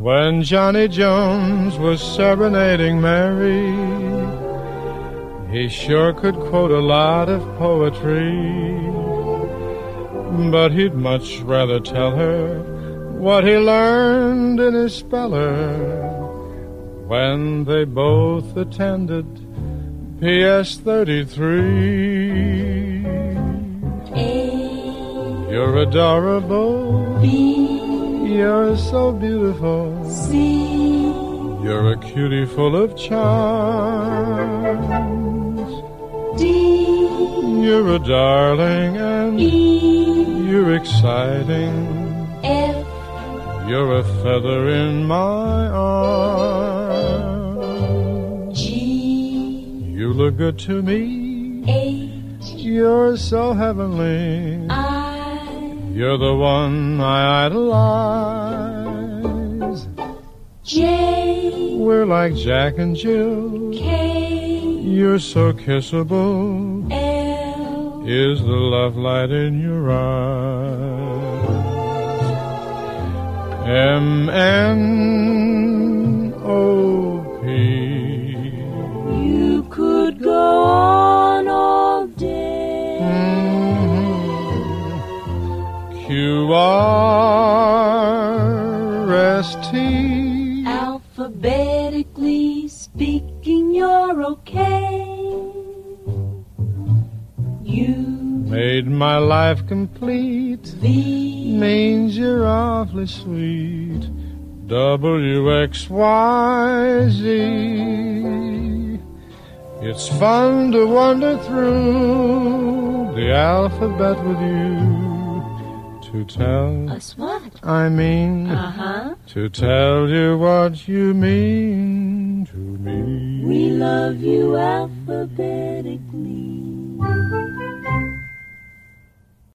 when Johnny Jones was serenading Mary. He sure could quote a lot of poetry, but he'd much rather tell her what he learned in his speller when they both attended PS 33. A, You're adorable, B, you're so beautiful. C, You're a cutie full of charms. D, You're a darling and E, you're exciting. F, You're a feather in my arm. G, You look good to me. H, You're so heavenly. I, You're the one I idolize. J, We're like Jack and Jill. K, You're so kissable. L, Is the love light in your eyes? M N S T. Alphabetically speaking, you're okay. You, Made my life complete. V, Means you're awfully sweet. W X Y Z. It's fun to wander through the alphabet with you. To tell, us what? I mean, Uh huh. to tell you what you mean to me. We love you alphabetically.